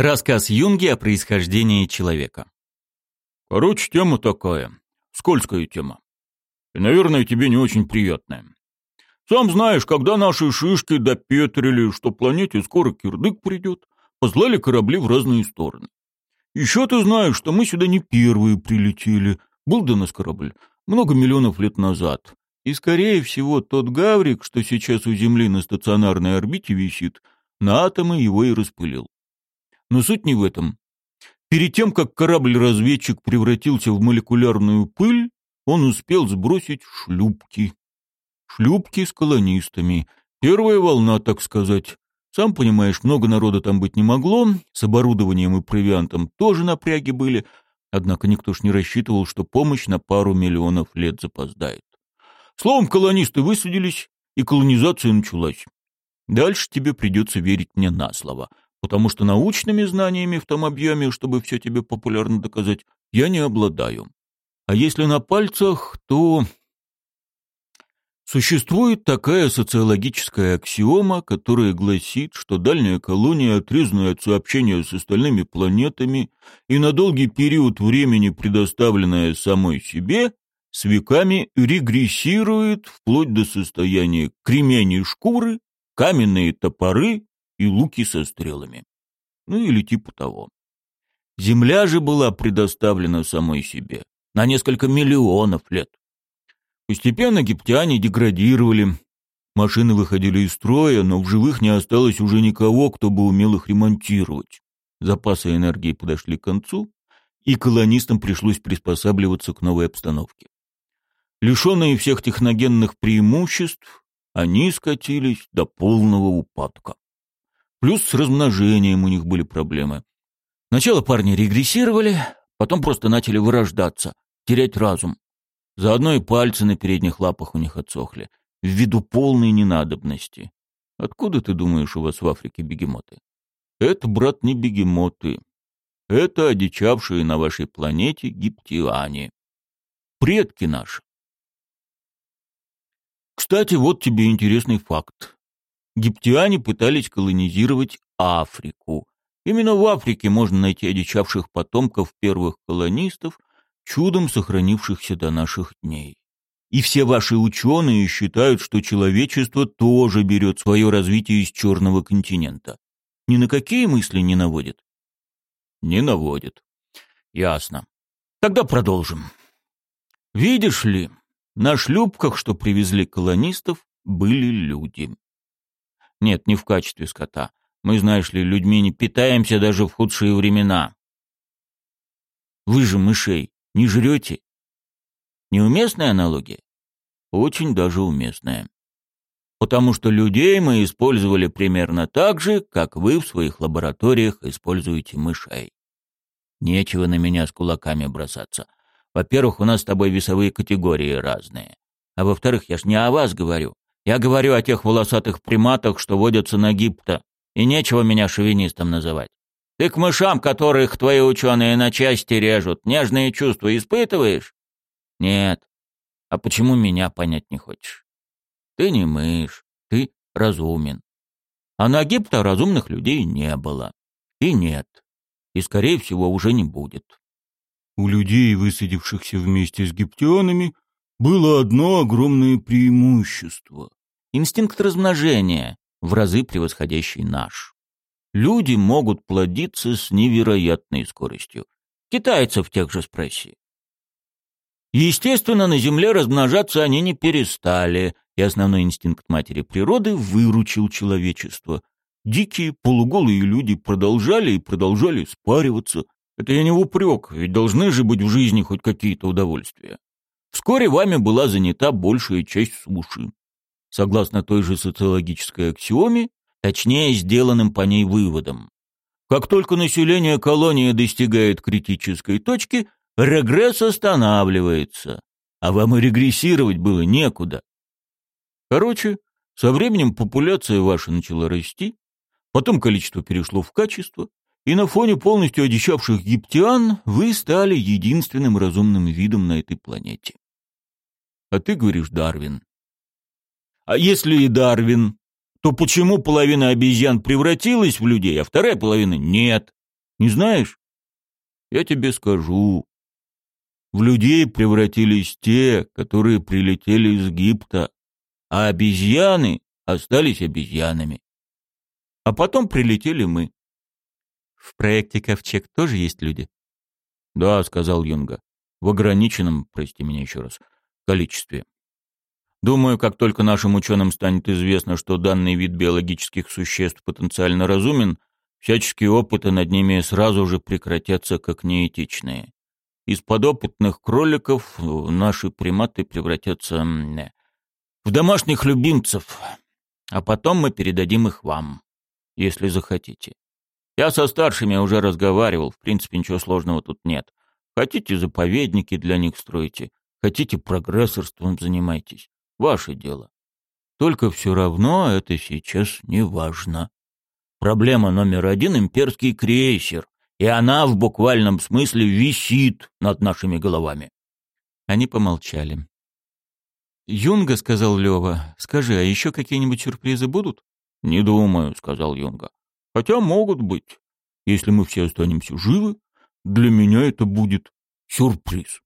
Рассказ Юнги о происхождении человека. Короче, тема такая. Скользкая тема. И, наверное, тебе не очень приятная. Сам знаешь, когда наши шишки допетрили, что планете скоро кирдык придет, послали корабли в разные стороны. Еще ты знаешь, что мы сюда не первые прилетели. Был до нас корабль много миллионов лет назад. И, скорее всего, тот Гаврик, что сейчас у Земли на стационарной орбите висит, на атомы его и распылил. Но суть не в этом. Перед тем, как корабль-разведчик превратился в молекулярную пыль, он успел сбросить шлюпки. Шлюпки с колонистами. Первая волна, так сказать. Сам понимаешь, много народа там быть не могло, с оборудованием и провиантом тоже напряги были, однако никто ж не рассчитывал, что помощь на пару миллионов лет запоздает. Словом, колонисты высадились, и колонизация началась. Дальше тебе придется верить мне на слово — потому что научными знаниями в том объеме, чтобы все тебе популярно доказать, я не обладаю. А если на пальцах, то... Существует такая социологическая аксиома, которая гласит, что дальняя колония, отрезанная от сообщения с остальными планетами и на долгий период времени предоставленная самой себе, с веками регрессирует вплоть до состояния кремени шкуры, каменные топоры и луки со стрелами. Ну или типа того. Земля же была предоставлена самой себе на несколько миллионов лет. Постепенно египтяне деградировали, машины выходили из строя, но в живых не осталось уже никого, кто бы умел их ремонтировать. Запасы энергии подошли к концу, и колонистам пришлось приспосабливаться к новой обстановке. Лишенные всех техногенных преимуществ, они скатились до полного упадка. Плюс с размножением у них были проблемы. Сначала парни регрессировали, потом просто начали вырождаться, терять разум. Заодно и пальцы на передних лапах у них отсохли, ввиду полной ненадобности. Откуда, ты думаешь, у вас в Африке бегемоты? Это, брат, не бегемоты. Это одичавшие на вашей планете гиптиане. Предки наши. Кстати, вот тебе интересный факт египтяне пытались колонизировать Африку. Именно в Африке можно найти одичавших потомков первых колонистов, чудом сохранившихся до наших дней. И все ваши ученые считают, что человечество тоже берет свое развитие из черного континента. Ни на какие мысли не наводит? Не наводит. Ясно. Тогда продолжим. Видишь ли, на шлюпках, что привезли колонистов, были люди. Нет, не в качестве скота. Мы, знаешь ли, людьми не питаемся даже в худшие времена. Вы же мышей не жрете? Неуместная аналогия? Очень даже уместная. Потому что людей мы использовали примерно так же, как вы в своих лабораториях используете мышей. Нечего на меня с кулаками бросаться. Во-первых, у нас с тобой весовые категории разные. А во-вторых, я ж не о вас говорю. Я говорю о тех волосатых приматах, что водятся на Гипта, и нечего меня шовинистом называть. Ты к мышам, которых твои ученые на части режут, нежные чувства испытываешь? Нет. А почему меня понять не хочешь? Ты не мышь, ты разумен. А на Гипта разумных людей не было. И нет. И, скорее всего, уже не будет. У людей, высадившихся вместе с гиптионами, было одно огромное преимущество инстинкт размножения, в разы превосходящий наш. Люди могут плодиться с невероятной скоростью. Китайцев тех же спроси. Естественно, на Земле размножаться они не перестали, и основной инстинкт матери природы выручил человечество. Дикие полуголые люди продолжали и продолжали спариваться. Это я не в упрек, ведь должны же быть в жизни хоть какие-то удовольствия. Вскоре вами была занята большая часть суши согласно той же социологической аксиоме, точнее сделанным по ней выводом. Как только население колонии достигает критической точки, регресс останавливается, а вам и регрессировать было некуда. Короче, со временем популяция ваша начала расти, потом количество перешло в качество, и на фоне полностью одичавших египтян вы стали единственным разумным видом на этой планете. А ты говоришь, Дарвин, а если и Дарвин, то почему половина обезьян превратилась в людей, а вторая половина нет? Не знаешь? Я тебе скажу. В людей превратились те, которые прилетели из Египта, а обезьяны остались обезьянами. А потом прилетели мы. В проекте «Ковчег» тоже есть люди? Да, сказал Юнга. В ограниченном, прости меня еще раз, количестве. Думаю, как только нашим ученым станет известно, что данный вид биологических существ потенциально разумен, всяческие опыты над ними сразу же прекратятся как неэтичные. Из подопытных кроликов наши приматы превратятся в домашних любимцев, а потом мы передадим их вам, если захотите. Я со старшими уже разговаривал, в принципе, ничего сложного тут нет. Хотите, заповедники для них стройте, хотите, прогрессорством занимайтесь. Ваше дело. Только все равно это сейчас не важно. Проблема номер один — имперский крейсер, и она в буквальном смысле висит над нашими головами. Они помолчали. «Юнга», — сказал Лева, — «скажи, а еще какие-нибудь сюрпризы будут?» «Не думаю», — сказал Юнга. «Хотя могут быть. Если мы все останемся живы, для меня это будет сюрприз».